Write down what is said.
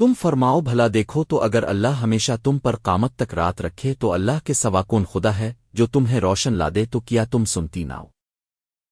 تم فرماؤ، بھلا دیکھو تو اگر اللہ ہمیشہ تم پر قامت تک رات رکھے تو اللہ کے سواکون خدا ہے جو تمہیں روشن لا دے تو کیا تم سنتی ناؤ